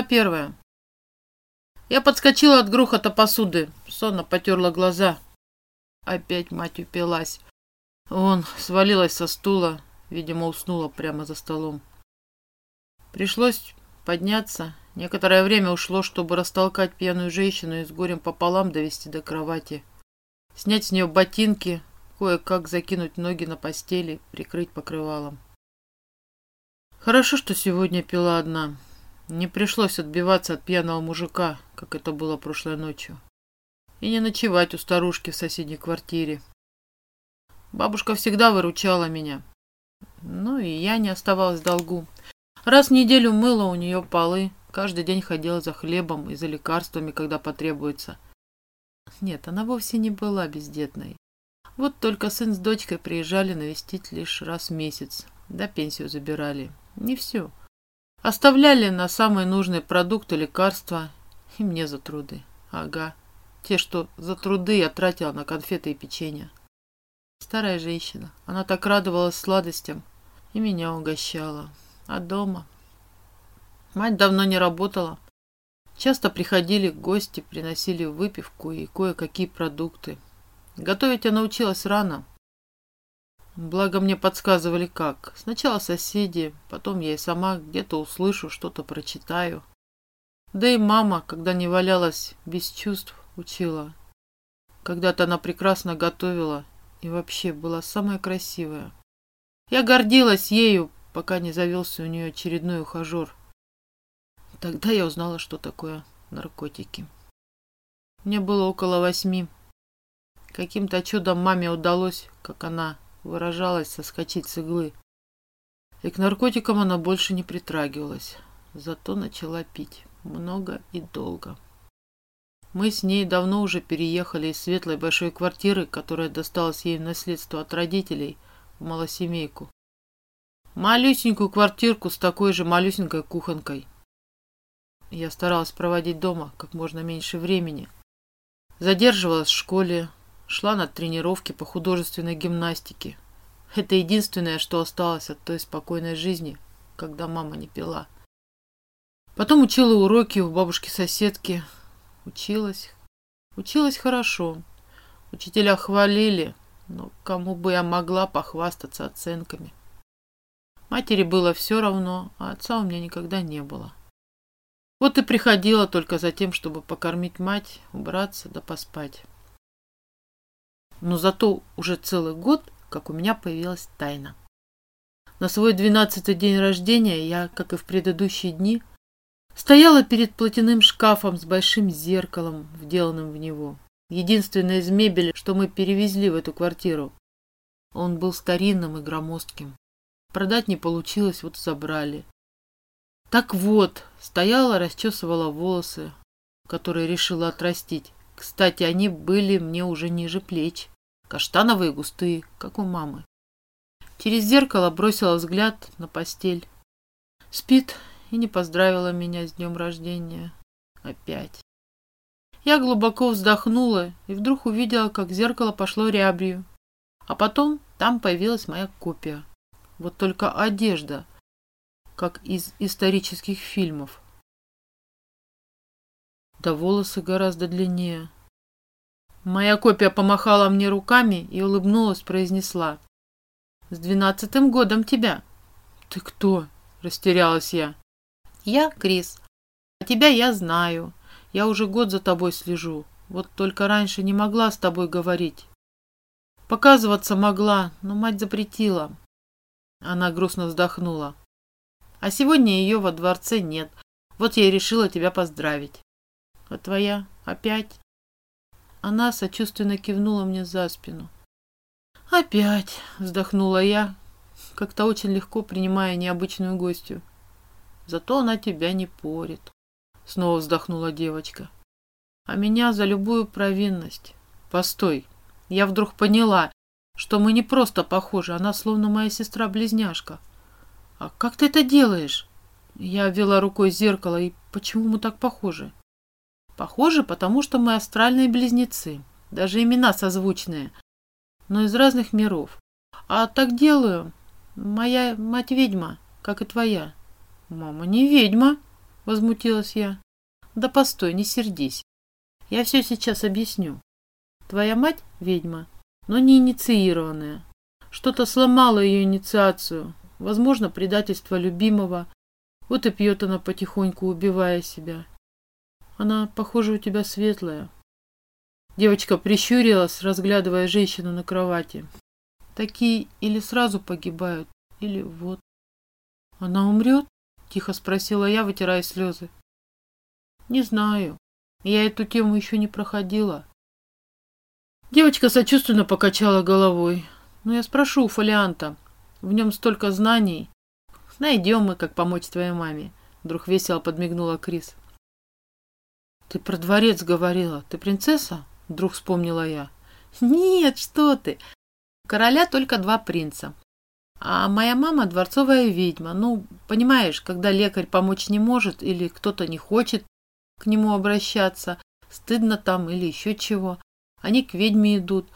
Глава первая. Я подскочила от грохота посуды, сонно потерла глаза. Опять мать упилась. Вон, свалилась со стула, видимо, уснула прямо за столом. Пришлось подняться. Некоторое время ушло, чтобы растолкать пьяную женщину и с горем пополам довести до кровати. Снять с нее ботинки, кое-как закинуть ноги на постели, прикрыть покрывалом. Хорошо, что сегодня пила одна. Не пришлось отбиваться от пьяного мужика, как это было прошлой ночью. И не ночевать у старушки в соседней квартире. Бабушка всегда выручала меня. Ну и я не оставалась в долгу. Раз в неделю мыла у нее полы, каждый день ходила за хлебом и за лекарствами, когда потребуется. Нет, она вовсе не была бездетной. Вот только сын с дочкой приезжали навестить лишь раз в месяц, да пенсию забирали. Не все. Оставляли на самые нужные продукты, лекарства и мне за труды. Ага, те, что за труды я тратила на конфеты и печенье. Старая женщина, она так радовалась сладостям и меня угощала. А дома? Мать давно не работала. Часто приходили гости, приносили выпивку и кое-какие продукты. Готовить я научилась рано, Благо мне подсказывали как. Сначала соседи, потом я и сама где-то услышу, что-то прочитаю. Да и мама, когда не валялась без чувств, учила. Когда-то она прекрасно готовила и вообще была самая красивая. Я гордилась ею, пока не завелся у нее очередной ухажер. Тогда я узнала, что такое наркотики. Мне было около восьми. Каким-то чудом маме удалось, как она выражалась соскочить с иглы. И к наркотикам она больше не притрагивалась, зато начала пить много и долго. Мы с ней давно уже переехали из светлой большой квартиры, которая досталась ей в наследство от родителей, в малосемейку. Малюсенькую квартирку с такой же малюсенькой кухонкой. Я старалась проводить дома как можно меньше времени. Задерживалась в школе, Шла на тренировки по художественной гимнастике. Это единственное, что осталось от той спокойной жизни, когда мама не пила. Потом учила уроки у бабушки-соседки. Училась. Училась хорошо. Учителя хвалили, но кому бы я могла похвастаться оценками. Матери было все равно, а отца у меня никогда не было. Вот и приходила только за тем, чтобы покормить мать, убраться да поспать. Но зато уже целый год, как у меня появилась тайна. На свой двенадцатый день рождения я, как и в предыдущие дни, стояла перед платяным шкафом с большим зеркалом, вделанным в него. Единственное из мебели, что мы перевезли в эту квартиру. Он был старинным и громоздким. Продать не получилось, вот забрали. Так вот, стояла, расчесывала волосы, которые решила отрастить. Кстати, они были мне уже ниже плеч. Каштановые густые, как у мамы. Через зеркало бросила взгляд на постель. Спит и не поздравила меня с днем рождения. Опять. Я глубоко вздохнула и вдруг увидела, как зеркало пошло рябью. А потом там появилась моя копия. Вот только одежда, как из исторических фильмов. Да волосы гораздо длиннее. Моя копия помахала мне руками и улыбнулась, произнесла. «С двенадцатым годом тебя!» «Ты кто?» – растерялась я. «Я Крис. А тебя я знаю. Я уже год за тобой слежу. Вот только раньше не могла с тобой говорить. Показываться могла, но мать запретила». Она грустно вздохнула. «А сегодня ее во дворце нет. Вот я и решила тебя поздравить». «А твоя опять?» Она сочувственно кивнула мне за спину. «Опять!» — вздохнула я, как-то очень легко принимая необычную гостью. «Зато она тебя не порит», — снова вздохнула девочка. «А меня за любую провинность. Постой, я вдруг поняла, что мы не просто похожи, она словно моя сестра-близняшка. А как ты это делаешь?» Я вела рукой зеркало, и почему мы так похожи? Похоже, потому что мы астральные близнецы, даже имена созвучные, но из разных миров. А так делаю. Моя мать ведьма, как и твоя. Мама не ведьма, Возмутилась я. Да постой, не сердись. Я все сейчас объясню. Твоя мать ведьма, но не инициированная. Что-то сломало ее инициацию. Возможно, предательство любимого. Вот и пьет она потихоньку, убивая себя. Она, похоже, у тебя светлая. Девочка прищурилась, разглядывая женщину на кровати. Такие или сразу погибают, или вот. Она умрет? Тихо спросила я, вытирая слезы. Не знаю. Я эту тему еще не проходила. Девочка сочувственно покачала головой. Ну, я спрошу у фолианта. В нем столько знаний. Найдем мы, как помочь твоей маме. Вдруг весело подмигнула Крис. Ты про дворец говорила. Ты принцесса? Вдруг вспомнила я. Нет, что ты. Короля только два принца. А моя мама дворцовая ведьма. Ну, понимаешь, когда лекарь помочь не может или кто-то не хочет к нему обращаться, стыдно там или еще чего, они к ведьме идут.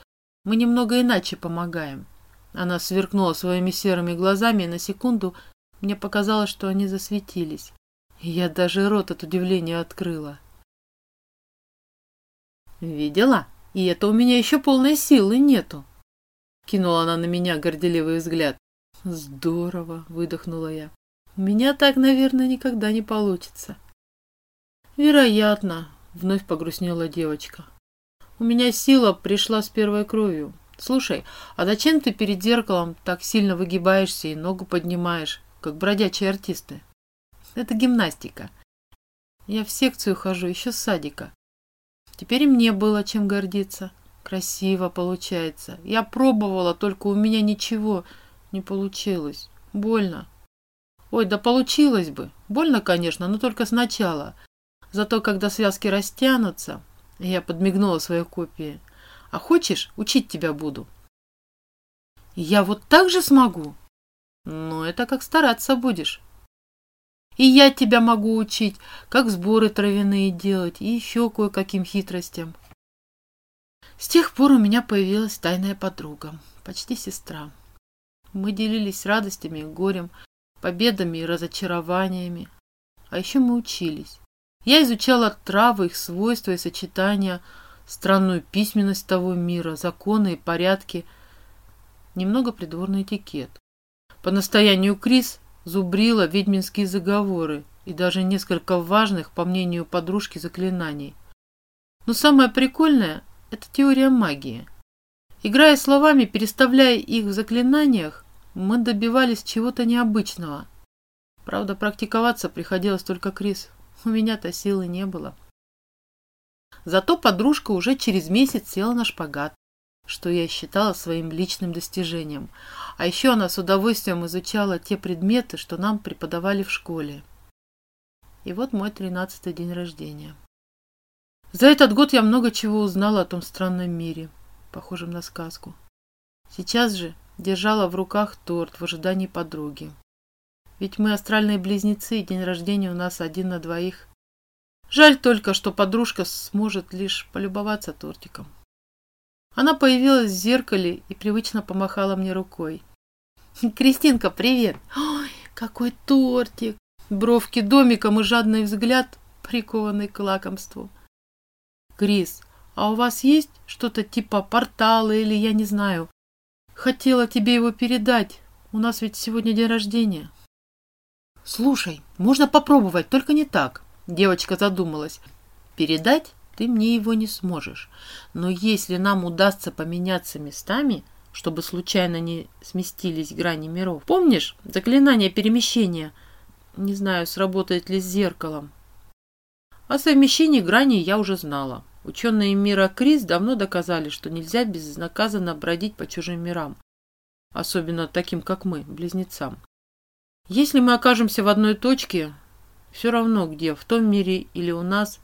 Мы немного иначе помогаем. Она сверкнула своими серыми глазами, и на секунду мне показалось, что они засветились. И я даже рот от удивления открыла. «Видела? И это у меня еще полной силы нету!» Кинула она на меня горделивый взгляд. Здорово, выдохнула я. У меня так, наверное, никогда не получится. Вероятно, вновь погрустнела девочка. У меня сила пришла с первой кровью. Слушай, а зачем ты перед зеркалом так сильно выгибаешься и ногу поднимаешь, как бродячие артисты? Это гимнастика. Я в секцию хожу еще с садика. Теперь мне было чем гордиться. Красиво получается. Я пробовала, только у меня ничего не получилось. Больно. Ой, да получилось бы. Больно, конечно, но только сначала. Зато когда связки растянутся... Я подмигнула своей копии. А хочешь, учить тебя буду. Я вот так же смогу? Ну, это как стараться будешь. И я тебя могу учить, как сборы травяные делать и еще кое-каким хитростям. С тех пор у меня появилась тайная подруга, почти сестра. Мы делились радостями и горем, победами и разочарованиями. А еще мы учились. Я изучала травы, их свойства и сочетания, странную письменность того мира, законы и порядки, немного придворный этикет. По настоянию Крис зубрила ведьминские заговоры и даже несколько важных, по мнению подружки, заклинаний. Но самое прикольное – это теория магии. Играя словами, переставляя их в заклинаниях, мы добивались чего-то необычного. Правда, практиковаться приходилось только Крис. У меня-то силы не было. Зато подружка уже через месяц села на шпагат, что я считала своим личным достижением. А еще она с удовольствием изучала те предметы, что нам преподавали в школе. И вот мой тринадцатый день рождения. За этот год я много чего узнала о том странном мире, похожем на сказку. Сейчас же Держала в руках торт в ожидании подруги. Ведь мы астральные близнецы, и день рождения у нас один на двоих. Жаль только, что подружка сможет лишь полюбоваться тортиком. Она появилась в зеркале и привычно помахала мне рукой. «Кристинка, привет! Ой, какой тортик!» Бровки домиком и жадный взгляд, прикованный к лакомству. «Крис, а у вас есть что-то типа портала или, я не знаю, Хотела тебе его передать. У нас ведь сегодня день рождения. Слушай, можно попробовать, только не так. Девочка задумалась. Передать ты мне его не сможешь. Но если нам удастся поменяться местами, чтобы случайно не сместились грани миров. Помнишь заклинание перемещения? Не знаю, сработает ли с зеркалом. О совмещении граней я уже знала. Ученые мира Крис давно доказали, что нельзя безнаказанно бродить по чужим мирам, особенно таким, как мы, близнецам. Если мы окажемся в одной точке, все равно где, в том мире или у нас,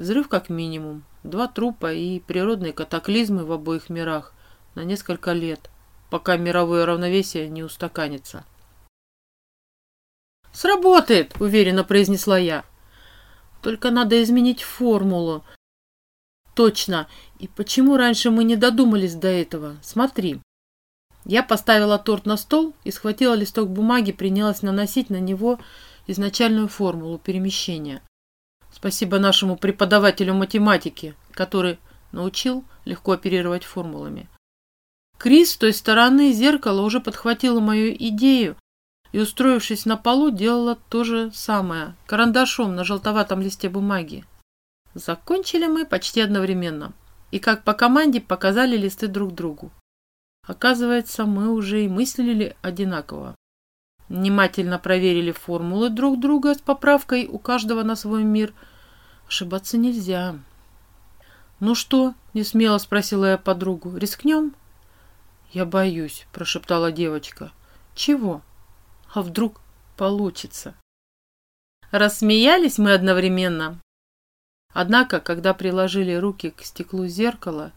взрыв как минимум, два трупа и природные катаклизмы в обоих мирах на несколько лет, пока мировое равновесие не устаканится. «Сработает!» – уверенно произнесла я. «Только надо изменить формулу, Точно. И почему раньше мы не додумались до этого? Смотри. Я поставила торт на стол и схватила листок бумаги, принялась наносить на него изначальную формулу перемещения. Спасибо нашему преподавателю математики, который научил легко оперировать формулами. Крис с той стороны зеркала уже подхватила мою идею и, устроившись на полу, делала то же самое, карандашом на желтоватом листе бумаги. Закончили мы почти одновременно и, как по команде, показали листы друг другу. Оказывается, мы уже и мыслили одинаково. Внимательно проверили формулы друг друга с поправкой у каждого на свой мир. Ошибаться нельзя. «Ну что?» – несмело спросила я подругу. «Рискнем?» «Я боюсь», – прошептала девочка. «Чего? А вдруг получится?» Рассмеялись мы одновременно. Однако, когда приложили руки к стеклу зеркала,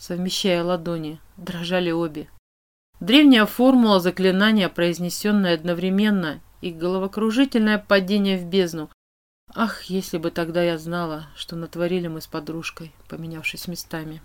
совмещая ладони, дрожали обе. Древняя формула заклинания, произнесенная одновременно, и головокружительное падение в бездну. Ах, если бы тогда я знала, что натворили мы с подружкой, поменявшись местами.